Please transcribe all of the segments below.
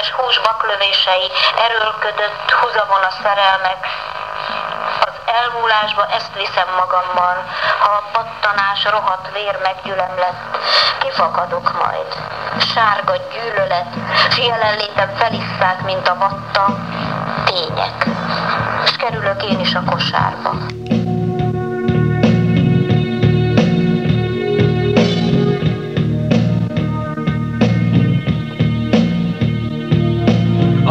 édes hús baklövései, erőlködött húzavon a szerelmek, elmúlásba ezt viszem magammal, ha a pattanás rohadt vér meggyülem lett, kifakadok majd. Sárga gyűlölet, s jelenlétem felisszák, mint a vatta, tények. És kerülök én is a kosárba.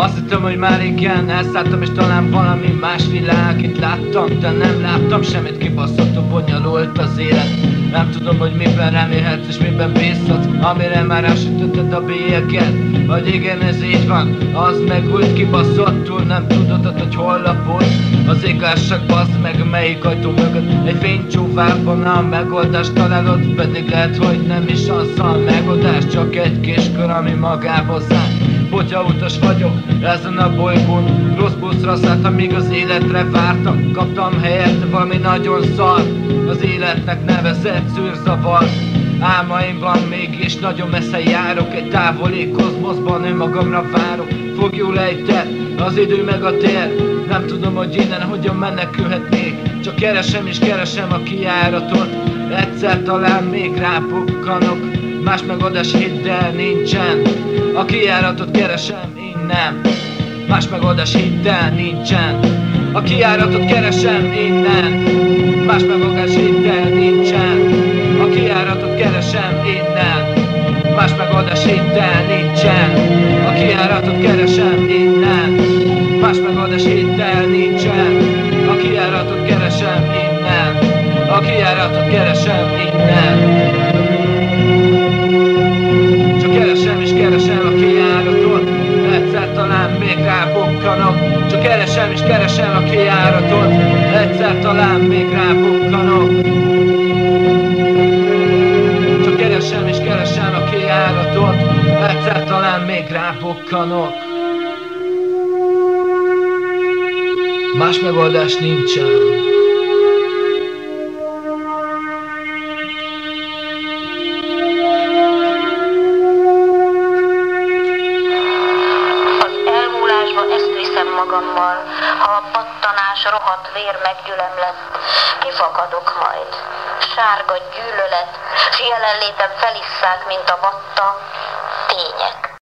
Azt hittem, hogy már igen, elszálltam és talán valami más világ Itt láttam, de nem láttam semmit kibaszottul bonyolult az élet. Nem tudom, hogy miben remélhetsz és miben bízhatsz Amire már elsütötted a bélyeget Vagy igen, ez így van, az meg úgy kibaszottul Nem tudod, hogy hol lapul. Az igazság bazd meg, melyik ajtó mögött Egy fénycsóvában a megoldást találod Pedig lehet, hogy nem is az a megoldás Csak egy kis kör, ami magába zár utas vagyok ezen a bolygón. Rossz buszra szálltam, míg az életre vártam. Kaptam helyett valami nagyon szar. Az életnek nevezett szűrzavar Álmaimban mégis nagyon messze járok. Egy távoli kozmoszban önmagamra várok. Fogjul ejte az idő meg a tér. Nem tudom, hogy innen hogyan menekülhetnék. Csak keresem és keresem a kijáratot Egyszer talán még rápukkanok Más megoldás hidd el nincsen. A kijáratot keresem innen Más megoldás hidd el nincsen. A kijáratot keresem innen Más megoldás hidd el nincsen. A kijáratot keresem innen Más megoldás hidd el nincsen. A kijáratot keresem innen Más megoldás hidd el nincsen. A kijáratot keresem innen A kijáratot keresem innen Csak keresem és keresem a kijáratot. Egyszer talán még rábukkanok. Csak keresem és keresem a kijáratot. Egyszer talán még rábukkanok. Más megoldás nincsen magammal, ha a pattanás rohadt vér meggyülem lett, kifakadok majd. Sárga gyűlölet, s jelenlétem felisszák, mint a vatta,